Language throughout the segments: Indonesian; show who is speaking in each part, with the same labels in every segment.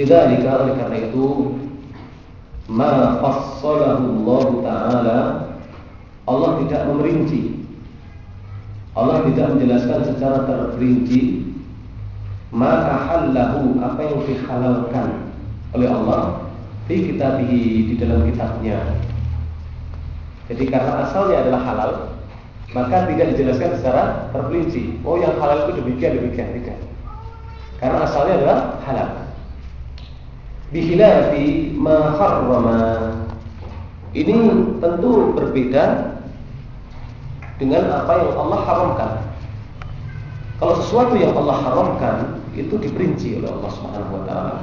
Speaker 1: Lidzalika oleh karena itu ma fassalahu Allah taala Allah tidak memerinci Allah tidak menjelaskan secara terperinci maka halahu apa yang dihalalkan oleh Allah di kitabihi di dalam kitabnya. Jadi karena asalnya adalah halal, maka tidak dijelaskan secara terperinci. Oh yang halal itu demikian demikian tidak. Karena asalnya adalah halal. Bihilafi ma harrama. Ini tentu berbeda dengan apa yang Allah haramkan. Kalau sesuatu yang Allah haramkan itu diperinci oleh Allah Subhanahu wa taala.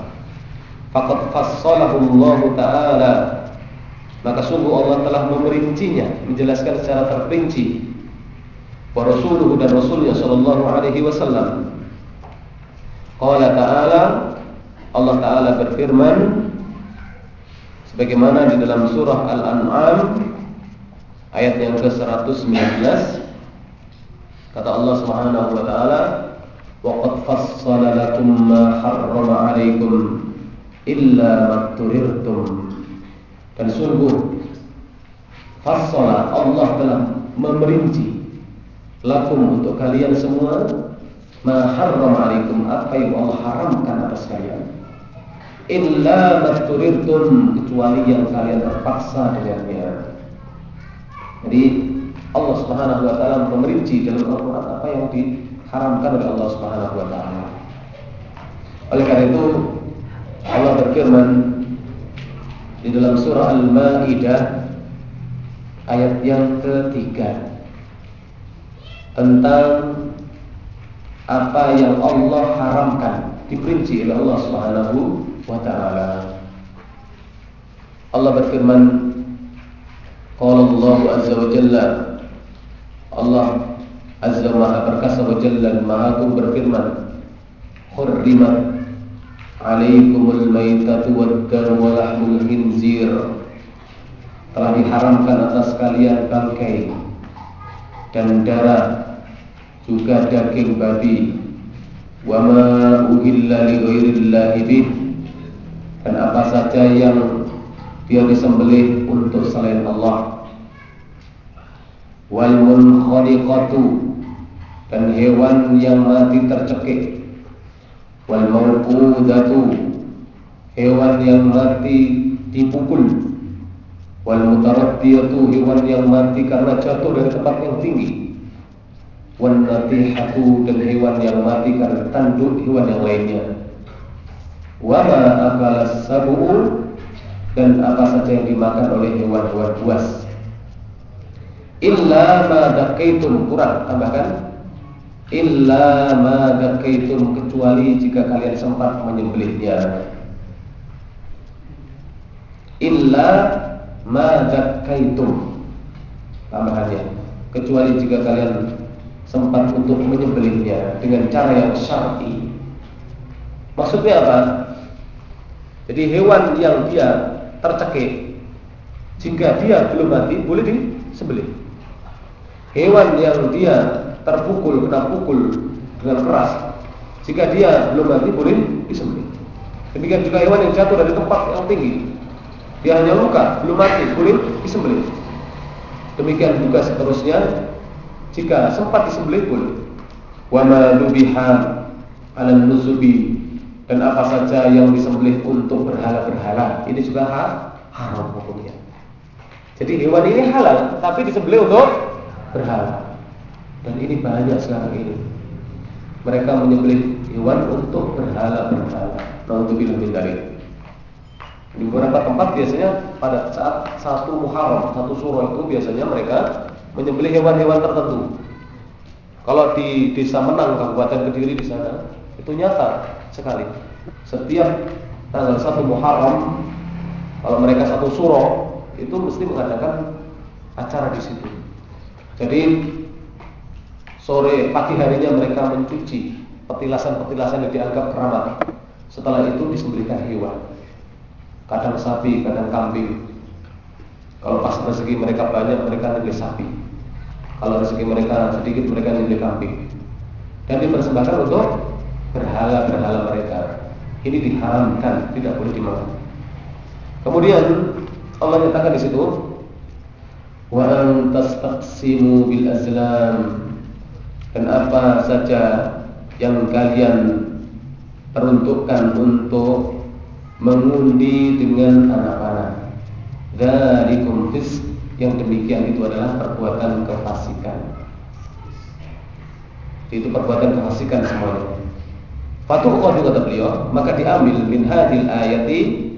Speaker 1: Faqad fassalahu Allah taala. Maka sungguh Allah telah memerincinya, menjelaskan secara terperinci. Wa rasuluhu dan rasulnya sallallahu alaihi wasallam. Qala ta'ala Allah taala berfirman sebagaimana di dalam surah Al-An'am ayat yang ke-119 kata Allah Subhanahu wa taala wa qad fassala lakum ma harrama 'alaikum illa ma turirtum. Dan sungguh fassala Allah telah memerinci lakum untuk kalian semua ma harrama 'alaikum apa yang Allah haramkan atas kalian illa ma turirtum kecuali yang kalian terpaksa dengannya jadi Allah Subhanahu wa taala memerinci dalam Al-Qur'an apa yang diharamkan oleh Allah Subhanahu wa taala. Oleh karena itu Allah berfirman di dalam surah Al-Maidah ayat yang ketiga tentang apa yang Allah haramkan diperinci oleh Allah Subhanahu wa taala. Allah berfirman Qala Allah Azza wa Jalla. Allah Azza Maha Perkasa wa Jalla Maha Agung berfirman Hurrimat Alaikumul maitatu wad-damu wa lahmul khinzir. Telah diharamkan atas kalian bangkai Dan darah Juga daging babi. Wa ma uhilla li ghairillahi bih Dan apa saja yang dia disembelih untuk selain Allah. Wal munkhaliqatu dan hewan yang mati tercekik. Wal mawqudatu hewan yang mati dipukul. Wal mutaraddiyatu hewan yang mati karena jatuh dari tempat yang tinggi. Wan natihatu dan hewan yang mati karena tanduk hewan yang lainnya wa ma akala sabu'u dan apa saja yang dimakan oleh hewan-hewan buas. Illa ma dakaitum kurang tambahkan illa ma dakaitum kecuali jika kalian sempat menyembelihnya. Illa ma dakaitum tambahannya kecuali jika kalian sempat untuk menyembelihnya dengan cara yang syar'i. Maksudnya apa? Jadi hewan yang dia tercekik jika dia belum mati boleh disembelih. Hewan yang dia terpukul kena pukul dengan keras jika dia belum mati boleh disembelih. Demikian juga hewan yang jatuh dari tempat yang tinggi. Dia hanya luka belum mati boleh disembelih. Demikian juga seterusnya jika sempat disembelih boleh wa ma nubiha ala nusubi dan apa saja yang disembelih untuk berhala-berhala ini juga haram hukumnya. Jadi hewan ini halal tapi disembelih untuk berhala. Dan ini banyak sekarang ini. Mereka menyembelih hewan untuk berhala-berhala. Nauzubillah min dari Di beberapa tempat biasanya pada saat satu Muharram, satu surah itu biasanya mereka menyembelih hewan-hewan tertentu. Kalau di Desa Menang, Kabupaten Kediri di sana, itu nyata sekali. Setiap tanggal satu Muharram kalau mereka satu suro itu mesti mengadakan acara di situ. Jadi sore pagi harinya mereka mencuci petilasan-petilasan yang dianggap keramat. Setelah itu disembelihkan hewan. Kadang sapi, kadang kambing. Kalau pas rezeki mereka banyak, mereka nyembelih sapi. Kalau rezeki mereka sedikit, mereka nyembelih kambing. Dan dipersembahkan untuk berhala-berhala mereka. Ini diharamkan, tidak boleh dimakan. Kemudian Allah nyatakan di situ wa an bil azlam dan apa saja yang kalian peruntukkan untuk mengundi dengan anak panah. Dzalikum fis yang demikian itu adalah perbuatan kefasikan. Itu perbuatan kefasikan semuanya. Fatuh kata beliau, maka diambil min hadil ayati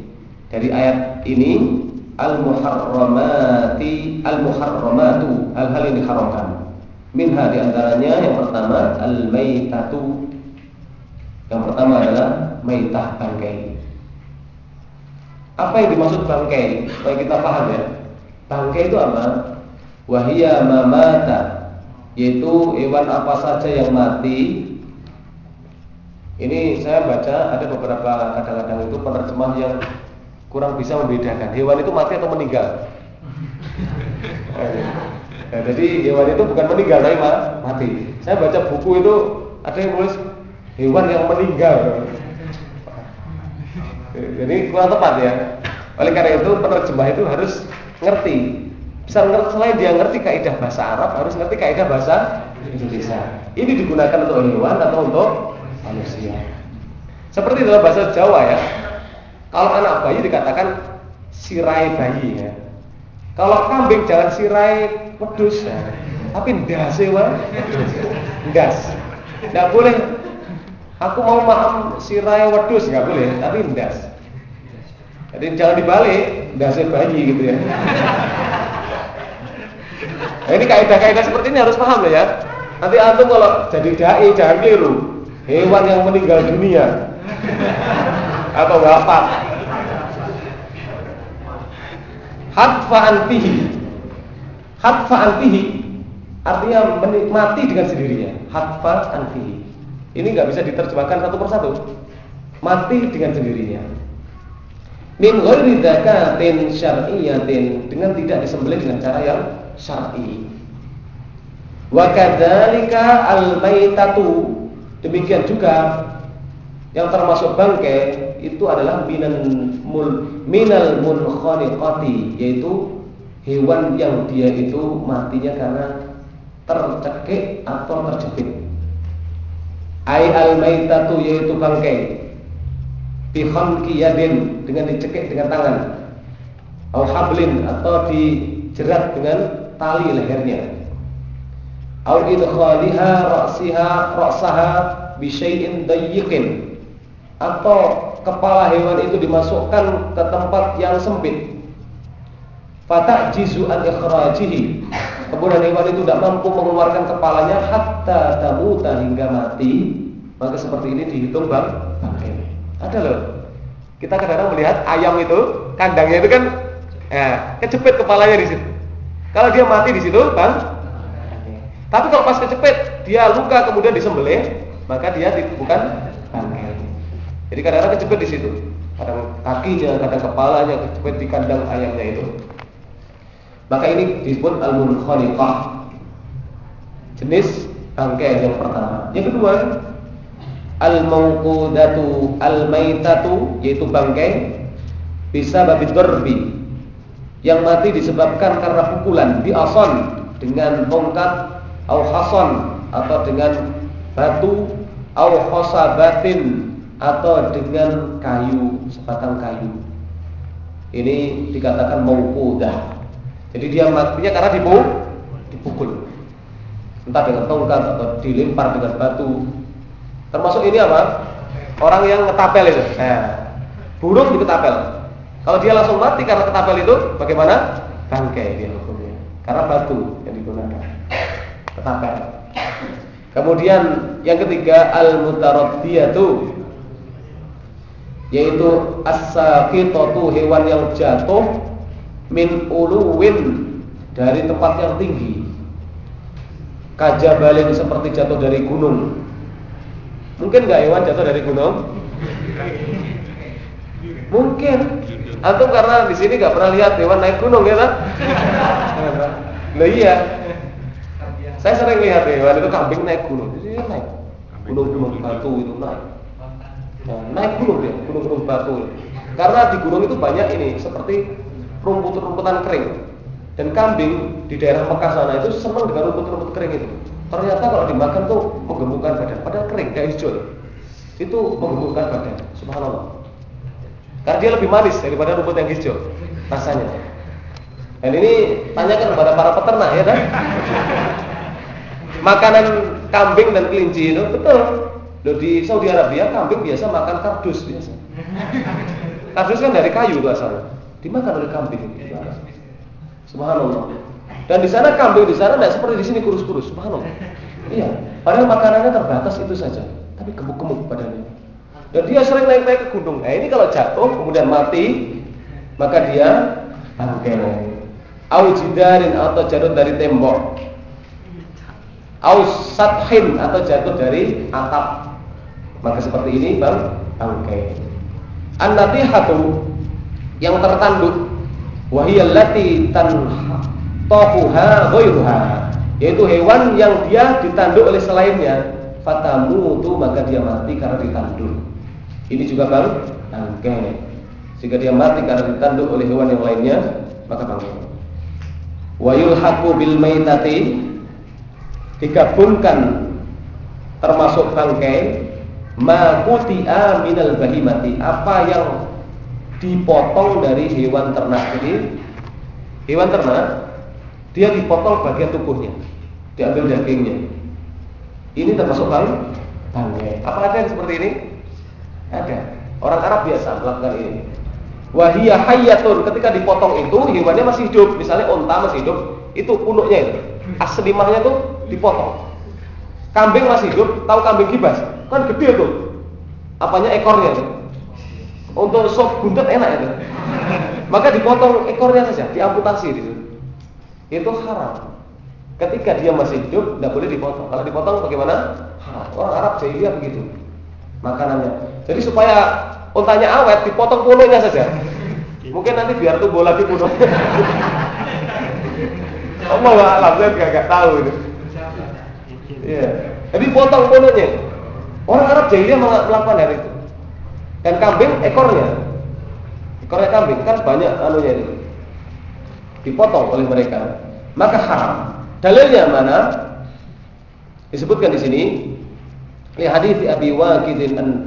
Speaker 1: dari ayat ini al muharramati al muharramatu hal-hal yang diharamkan. Minha di antaranya yang pertama al maitatu. Yang pertama adalah maitah bangkai. Apa yang dimaksud bangkai? Supaya kita paham ya. Bangkai itu apa? Wahia mamata yaitu hewan apa saja yang mati. Ini saya baca ada beberapa kadang-kadang itu penerjemah yang kurang bisa membedakan hewan itu mati atau meninggal. Nah, jadi hewan itu bukan meninggal tapi mati. Saya baca buku itu ada yang tulis hewan yang meninggal. Jadi kurang tepat ya. Oleh karena itu penerjemah itu harus ngerti. Bisa ngerti selain dia ngerti kaidah bahasa Arab, harus ngerti kaidah bahasa Indonesia. Ini digunakan untuk hewan atau untuk manusia. Seperti dalam bahasa Jawa ya. Kalau anak bayi dikatakan sirai bayi ya. Kalau kambing jangan sirai wedus ya. Tapi ndas ya, ndas. Tidak boleh Aku mau maaf sirai wedus nggak boleh, tapi ndas. Jadi jangan dibalik, ndasnya bayi gitu ya. Nah, ini kaidah-kaidah seperti ini harus paham ya. Nanti antum kalau jadi dai jangan keliru. Hewan yang meninggal dunia atau wafat. Hatfa antihi. Hatfa antihi artinya menikmati dengan sendirinya. Hatfa antihi. Ini nggak bisa diterjemahkan satu persatu. Mati dengan sendirinya. Min ghairi zakatin syar'iyyatin dengan tidak disembelih dengan cara yang syar'i. Wa kadzalika al-maitatu demikian juga yang termasuk bangkai itu adalah minal mul minal munkhaniqati yaitu hewan yang dia itu matinya karena tercekik atau terjepit. Ai al-maitatu yaitu bangkai. Bi khanqi dengan dicekik dengan tangan. Au hablin atau dijerat dengan tali lehernya. Au idkhaliha ra'siha ra'saha bi syai'in dayyiqin. Atau kepala hewan itu dimasukkan ke tempat yang sempit. Fatak jizu an ikhrajihi kemudian hewan itu tidak mampu mengeluarkan kepalanya hatta tamuta hingga mati, maka seperti ini dihitung bang. Ada loh. Kita kadang-kadang melihat ayam itu kandangnya itu kan ya, kejepit kepalanya di situ. Kalau dia mati di situ, bang. Tapi kalau pas kejepit, dia luka kemudian disembelih, maka dia bukan bangkai. Jadi kadang-kadang kejepit di situ. Kadang kakinya, kadang kepalanya kejepit di kandang ayamnya itu. Maka ini disebut al-munkhaniqah. Jenis bangkai yang pertama. Yang kedua, al-mauqudatu al-maitatu yaitu bangkai bisa babi berbi yang mati disebabkan karena pukulan di ason dengan tongkat au hason atau dengan batu au khosabatin atau dengan kayu sebatang kayu ini dikatakan mauqudah jadi dia matinya karena dipukul, dipukul. Entah dengan tongkat atau dilempar dengan batu. Termasuk ini apa? Orang yang ngetapel itu. Nah, burung diketapel. Kalau dia langsung mati karena ketapel itu, bagaimana? Bangkai dia hukumnya. Karena batu. Ketapel. Kemudian yang ketiga al-mutaraddiyatu yaitu as-saqitatu hewan yang jatuh min uluwin dari tempat yang tinggi. Kajabalin seperti jatuh dari gunung. Mungkin nggak hewan jatuh dari gunung? Mungkin. Atau karena di sini nggak pernah lihat hewan naik gunung ya kan? Nah iya saya sering lihat hewan itu kambing naik gunung jadi naik gunung-gunung batu itu naik Nah, naik gunung dia, gunung-gunung batu. Karena di gunung itu banyak ini seperti rumput-rumputan kering. Dan kambing di daerah Mekah sana itu senang dengan rumput-rumput kering itu. Ternyata kalau dimakan tuh menggemukkan badan, padahal kering, kayak hijau. Itu menggemukkan badan. Subhanallah. Karena dia lebih manis daripada rumput yang hijau rasanya. Dan ini tanyakan kepada para peternak ya kan? Makanan kambing dan kelinci itu betul. Loh di Saudi Arabia kambing biasa makan kardus biasa. Kardus kan dari kayu itu asalnya. Dimakan oleh kambing. Subhanallah. Dan di sana kambing di sana tidak seperti di sini kurus-kurus. Subhanallah. Iya. Padahal makanannya terbatas itu saja, tapi gemuk-gemuk badannya. Dan dia sering naik-naik ke gunung. Nah ini kalau jatuh kemudian mati, maka dia bangkai. Au jidarin atau jatuh dari tembok. Au sathin atau jatuh dari atap. Maka seperti ini bang bangkai. An-natihatu yang tertanduk wahiyallati tantahuha ghairuha yaitu hewan yang dia ditanduk oleh selainnya fatamu itu maka dia mati karena ditanduk. Ini juga bang bangkai. Jika dia mati karena ditanduk oleh hewan yang lainnya maka bangkai. Wa yulhaqu bil maitati digabungkan termasuk bangkai Makuti'a minal bahimati Apa yang dipotong dari hewan ternak Jadi hewan ternak Dia dipotong bagian tubuhnya Diambil dagingnya. Ini termasuk bang bangkai Apa ada yang seperti ini? Ada. Orang Arab biasa melakukan ini. Wahia hayatun Ketika dipotong itu hewannya masih hidup. Misalnya onta masih hidup Itu punuknya itu Aslimahnya itu dipotong Kambing masih hidup Tahu kambing kibas Kan gede tuh. Apanya ekornya tuh. Untuk sop buntet enak itu. Maka dipotong ekornya saja, diamputasi itu. Itu haram. Ketika dia masih hidup, tidak boleh dipotong. Kalau dipotong bagaimana? Haram. Orang Arab jahiliyah begitu. Makanannya. Jadi supaya untanya awet, dipotong puluhnya saja. Mungkin nanti biar tumbuh lagi puluhnya. Allah alam, saya nggak tahu itu. Iya. Jadi potong puluhnya. Orang Arab jahiliyah melakukan hal itu. Dan kambing ekornya, ekornya kambing kan banyak anunya itu, dipotong oleh mereka, maka haram. Dalilnya mana? Disebutkan di sini Li hadis Abi Waqid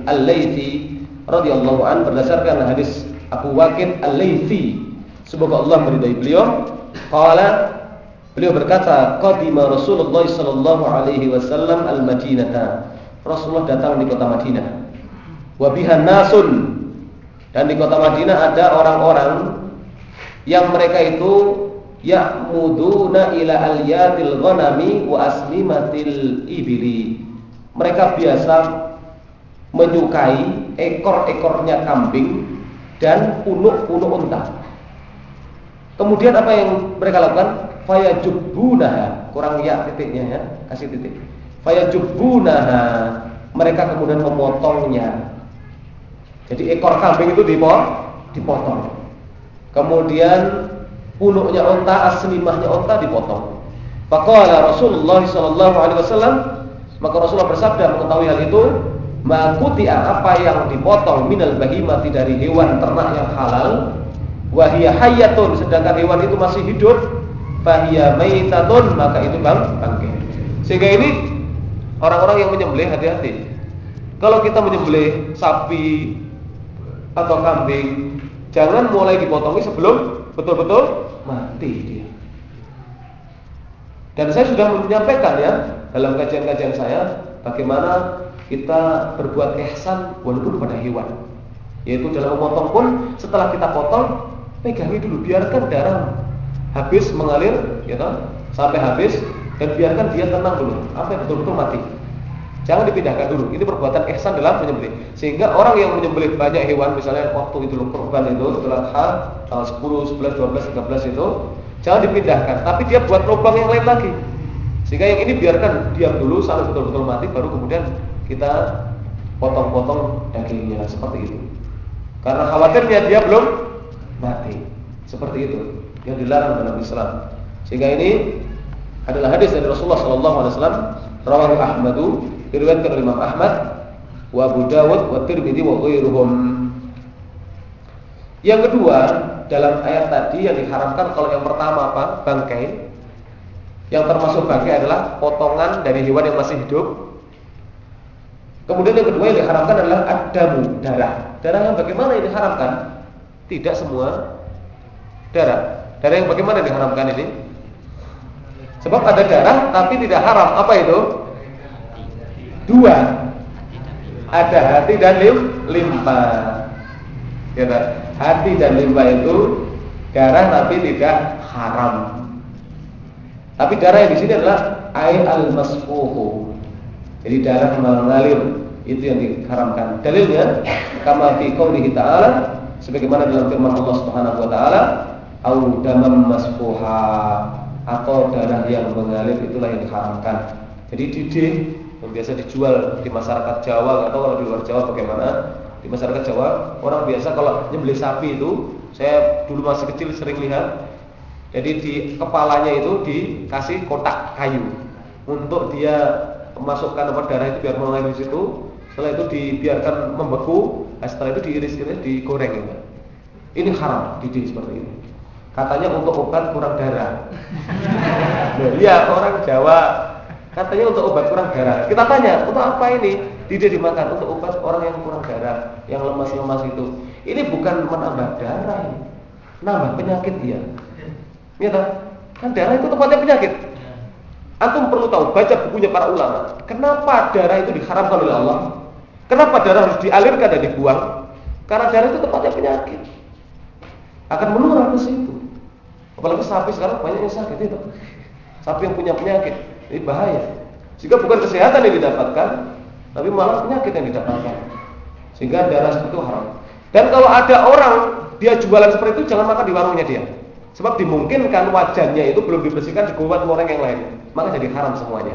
Speaker 1: Al-Laitsi radhiyallahu an berdasarkan hadis Abu Waqid Al-Laitsi semoga Allah meridai beliau qala beliau berkata qadima Rasulullah sallallahu alaihi wasallam al-Madinah Rasulullah datang di kota Madinah. Wabihan nasun dan di kota Madinah ada orang-orang yang mereka itu ya'muduna ila alyatil ghanami wa aslimatil ibili. Mereka biasa menyukai ekor-ekornya kambing dan punuk-punuk unta. Kemudian apa yang mereka lakukan? Fayajubbunaha, kurang ya titiknya ya, kasih titik. Fayajubbunaha. Mereka kemudian memotongnya. Jadi ekor kambing itu dipotong. Kemudian punuknya onta aslimahnya onta dipotong. Faqala Rasulullah wasallam maka Rasulullah bersabda mengetahui hal itu makutia apa yang dipotong minal bahimati dari hewan ternak yang halal wahia hayatun sedangkan hewan itu masih hidup fahiya maitatun maka itu bang bangke sehingga ini Orang-orang yang menyembelih hati-hati. Kalau kita menyembelih sapi atau kambing, jangan mulai dipotongi sebelum betul-betul mati dia. Dan saya sudah menyampaikan ya dalam kajian-kajian saya bagaimana kita berbuat ihsan walaupun pada hewan. Yaitu dalam memotong pun setelah kita potong pegangi dulu biarkan darah habis mengalir ya sampai habis dan biarkan dia tenang dulu sampai betul-betul mati. Jangan dipindahkan dulu. Ini perbuatan ihsan dalam menyembelih. Sehingga orang yang menyembelih banyak hewan, misalnya waktu itu kurban itu setelah hal tanggal 10, 11, 12, 13 itu, jangan dipindahkan. Tapi dia buat lubang yang lain lagi. Sehingga yang ini biarkan diam dulu sampai betul-betul mati, baru kemudian kita potong-potong dagingnya seperti itu. Karena khawatirnya dia belum mati. Seperti itu yang dilarang dalam Islam. Sehingga ini adalah hadis dari Rasulullah sallallahu alaihi wasallam rawahu Ahmadu diriwayatkan oleh Imam Ahmad wa Abu Dawud wa Tirmidzi wa ghairuhum. Yang kedua, dalam ayat tadi yang diharamkan kalau yang pertama apa? Bangkai. Yang termasuk bangkai adalah potongan dari hewan yang masih hidup. Kemudian yang kedua yang diharamkan adalah adamu, darah. Darah yang bagaimana yang diharamkan? Tidak semua darah. Darah yang bagaimana diharamkan ini? Sebab ada darah tapi tidak haram. Apa itu? Dua. Ada hati dan lim, limpa. Ya, hati dan limpa itu darah tapi tidak haram. Tapi darah yang di sini adalah air al-masfuhu. Jadi darah mengalir itu yang diharamkan. Dalilnya kama fi qoulihi ta'ala sebagaimana dalam firman Allah Subhanahu wa taala au damam masfuha atau darah yang mengalir itulah yang diharamkan. Jadi didih yang biasa dijual di masyarakat Jawa atau kalau di luar Jawa bagaimana? Di masyarakat Jawa orang biasa kalau nyembelih sapi itu saya dulu masih kecil sering lihat jadi di kepalanya itu dikasih kotak kayu untuk dia memasukkan apa darah itu biar mengalir di situ. Setelah itu dibiarkan membeku, nah setelah itu diiris-iris digoreng. Ini haram didih seperti ini. Katanya untuk obat kurang darah. Iya orang Jawa katanya untuk obat kurang darah. Kita tanya untuk apa ini? Didih dimakan untuk obat orang yang kurang darah, yang lemas-lemas itu. Ini bukan menambah darah, ini. nambah penyakit dia. Ya kan darah itu tempatnya penyakit. Antum perlu tahu baca bukunya para ulama. Kenapa darah itu diharamkan oleh Allah? Kenapa darah harus dialirkan dan dibuang? Karena darah itu tempatnya penyakit. Akan menular ke situ. Apalagi sapi sekarang banyak yang sakit itu. Sapi yang punya penyakit, ini bahaya. Sehingga bukan kesehatan yang didapatkan, tapi malah penyakit yang didapatkan. Sehingga darah itu haram. Dan kalau ada orang dia jualan seperti itu, jangan makan di warungnya dia. Sebab dimungkinkan wajannya itu belum dibersihkan digowat orang yang lain, maka jadi haram semuanya.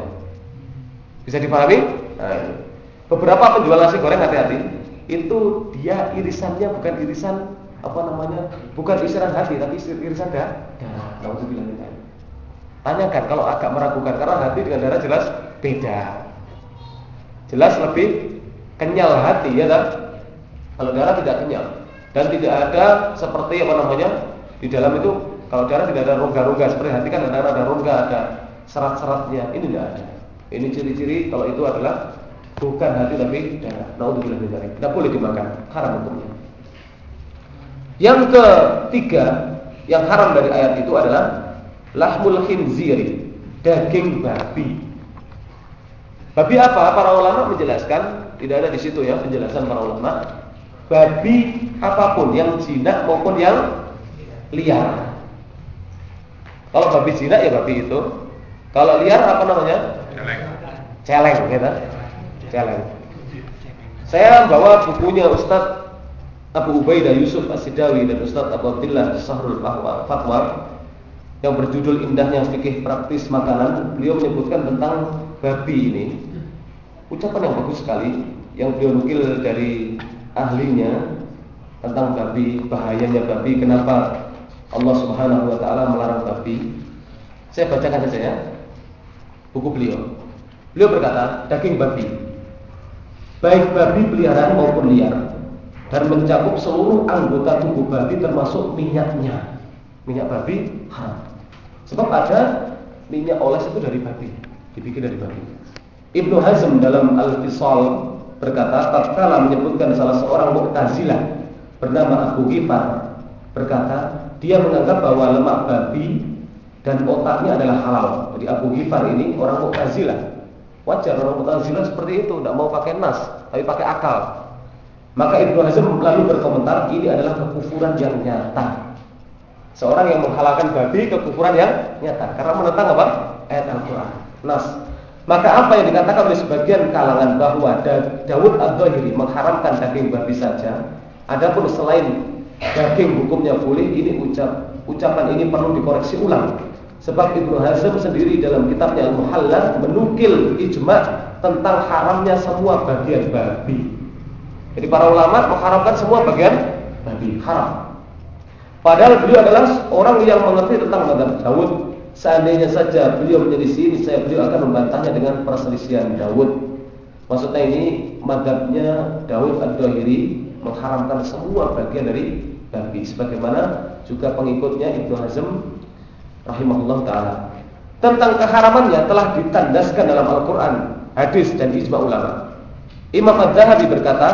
Speaker 1: Bisa dipahami? Nah, Beberapa penjual nasi goreng hati-hati, itu dia irisannya bukan irisan apa namanya? Bukan irisan hati, tapi irisan darah. Kalau bilang Tanyakan kalau agak meragukan karena hati dengan darah jelas beda. Jelas lebih kenyal hati ya kan? Kalau darah tidak kenyal dan tidak ada seperti apa namanya di dalam itu kalau darah tidak ada rongga-rongga seperti hati kan ada ada rongga, ada serat-seratnya. Ini tidak ada. Ini ciri-ciri kalau itu adalah bukan hati tapi darah. Dzalik. Tidak boleh dimakan, haram hukumnya. Yang ketiga yang haram dari ayat itu adalah lahmul khinziri, daging babi. Babi apa? Para ulama menjelaskan, tidak ada di situ ya penjelasan para ulama. Babi apa pun yang jinak maupun yang liar. Kalau babi jinak ya babi itu. Kalau liar apa namanya? Celeng. Celeng, gitu. Celeng. Saya bawa bukunya Ustadz Abu Ubaidah Yusuf Asidawi dan Ustadz Abu Abdillah Sahrul Fatwa yang berjudul Indahnya Fikih Praktis Makanan. Beliau menyebutkan tentang babi ini. Ucapan yang bagus sekali yang beliau nukil dari ahlinya tentang babi, bahayanya babi, kenapa Allah Subhanahu wa taala melarang babi. Saya bacakan saja ya. Buku beliau. Beliau berkata, daging babi baik babi peliharaan maupun liar dan mencakup seluruh anggota tubuh babi termasuk minyaknya. Minyak babi haram. Sebab ada minyak oles itu dari babi, dibikin dari babi. Ibnu Hazm dalam Al-Fisal berkata, tatkala menyebutkan salah seorang Mu'tazilah bernama Abu Ghifar berkata, dia menganggap bahwa lemak babi dan otaknya adalah halal. Jadi Abu Ghifar ini orang Mu'tazilah. Wajar orang Mu'tazilah seperti itu, tidak mau pakai nas, tapi pakai akal. Maka Ibnu Hazm lalu berkomentar, ini adalah kekufuran yang nyata. Seorang yang menghalalkan babi kekufuran yang nyata karena menentang apa? Ayat Al-Qur'an. Nas. Maka apa yang dikatakan oleh sebagian kalangan bahwa Daud Ad-Dhahiri mengharamkan daging babi saja, adapun selain daging hukumnya boleh ini ucap ucapan ini perlu dikoreksi ulang sebab Ibnu Hazm sendiri dalam kitabnya Al-Muhallal menukil ijma tentang haramnya semua bagian babi jadi para ulama mengharamkan semua bagian babi haram padahal beliau adalah orang yang mengerti tentang madhab Dawud seandainya saja beliau menjadi sini saya beliau akan membantahnya dengan perselisihan Dawud Maksudnya ini madhabnya Daud ad-Dahiri mengharamkan semua bagian dari babi sebagaimana juga pengikutnya Ibnu Hazm rahimahullah taala. Tentang keharamannya telah ditandaskan dalam Al-Qur'an, hadis dan ijma ulama. Imam Az-Zahabi berkata,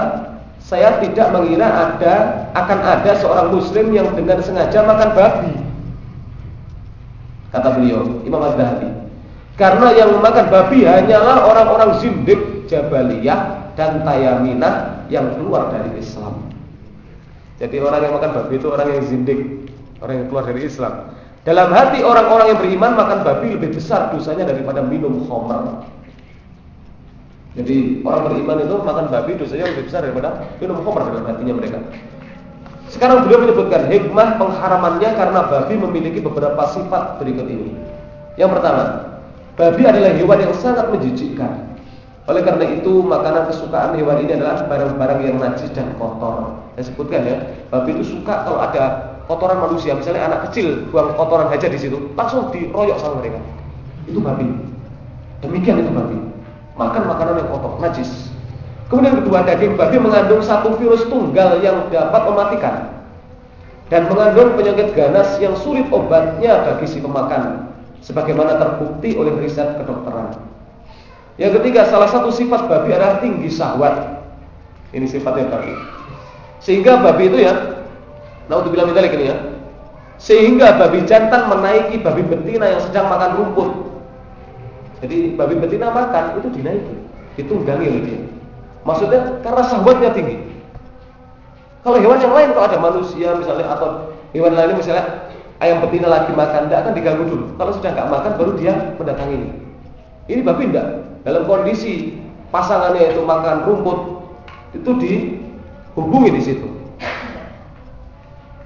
Speaker 1: saya tidak mengira ada akan ada seorang muslim yang dengan sengaja makan babi. Kata beliau, Imam Az-Zahabi. Karena yang memakan babi hanyalah orang-orang zindik Jabaliyah dan Tayaminah yang keluar dari Islam. Jadi orang yang makan babi itu orang yang zindik, orang yang keluar dari Islam. Dalam hati orang-orang yang beriman makan babi lebih besar dosanya daripada minum khamr. Jadi orang beriman itu makan babi dosanya lebih besar daripada minum khamr dalam hatinya mereka. Sekarang beliau menyebutkan hikmah pengharamannya karena babi memiliki beberapa sifat berikut ini. Yang pertama, babi adalah hewan yang sangat menjijikkan. Oleh karena itu, makanan kesukaan hewan ini adalah barang-barang yang najis dan kotor. Saya sebutkan ya, babi itu suka kalau ada kotoran manusia, misalnya anak kecil buang kotoran aja di situ, langsung diroyok sama mereka. Itu babi. Demikian itu babi. Makan makanan yang kotor, najis. Kemudian kedua, daging babi mengandung satu virus tunggal yang dapat mematikan dan mengandung penyakit ganas yang sulit obatnya bagi si pemakan, sebagaimana terbukti oleh riset kedokteran. Yang ketiga, salah satu sifat babi adalah tinggi syahwat. Ini sifatnya babi. Sehingga babi itu ya, nah untuk bilang ini ya, sehingga babi jantan menaiki babi betina yang sedang makan rumput. Jadi babi betina makan itu dinaiki, ditunggangi oleh dia. Maksudnya karena syahwatnya tinggi. Kalau hewan yang lain kalau ada manusia misalnya atau hewan lain misalnya ayam betina lagi makan, tidak akan diganggu dulu. Kalau sudah nggak makan baru dia mendatangi ini. Ini babi enggak dalam kondisi pasangannya itu makan rumput itu dihubungi di situ.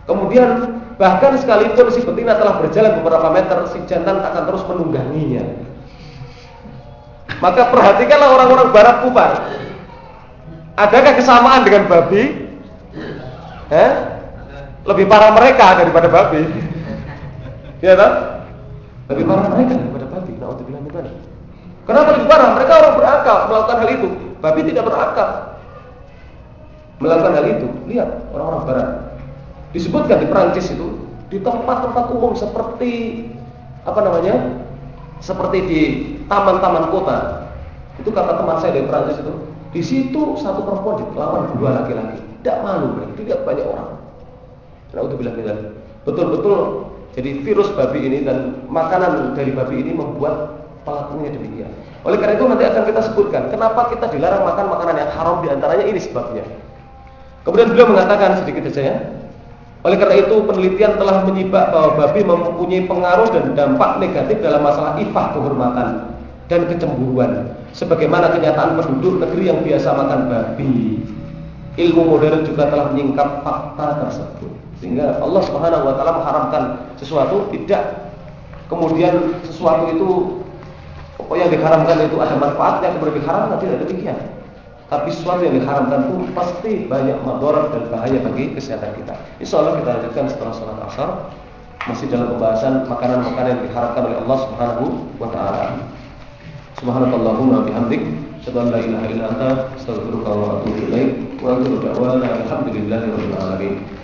Speaker 1: Kemudian bahkan sekalipun si betina telah berjalan beberapa meter, si jantan akan terus menungganginya. Maka perhatikanlah orang-orang barat kufar. Adakah kesamaan dengan babi? Eh? Lebih parah mereka daripada babi. Ya tak? Lebih parah mereka daripada babi. Nah, untuk bilang itu Kenapa lebih parah? Mereka orang berakal melakukan hal itu. Babi tidak berakal melakukan hal itu. Lihat orang-orang barat. Disebutkan di Perancis itu di tempat-tempat umum seperti apa namanya? Seperti di taman-taman kota. Itu kata teman saya dari Perancis itu. Di situ satu perempuan dilawan dua laki-laki. Tidak malu mereka, tidak banyak orang. Nah, untuk bilang betul-betul jadi virus babi ini dan makanan dari babi ini membuat pelakunya demikian. Oleh karena itu nanti akan kita sebutkan kenapa kita dilarang makan makanan yang haram di antaranya ini sebabnya. Kemudian beliau mengatakan sedikit saja ya. Oleh karena itu penelitian telah menyibak bahwa babi mempunyai pengaruh dan dampak negatif dalam masalah ifah kehormatan dan kecemburuan. Sebagaimana kenyataan penduduk negeri yang biasa makan babi. Ilmu modern juga telah menyingkap fakta tersebut. Sehingga Allah Subhanahu wa taala mengharamkan sesuatu tidak kemudian sesuatu itu Oh yang diharamkan itu ada manfaatnya kemudian diharamkan tidak demikian. Tapi sesuatu yang diharamkan itu pasti banyak madarat dan bahaya bagi kesehatan kita. Insya Allah kita lanjutkan setelah sholat asar masih dalam pembahasan makanan-makanan yang diharamkan oleh Allah Subhanahu wa taala. Subhanakallahumma bihamdik asyhadu la ilaha illa anta astaghfiruka wa atubu ilaik wa akhiru da'wana alhamdulillahi rabbil alamin.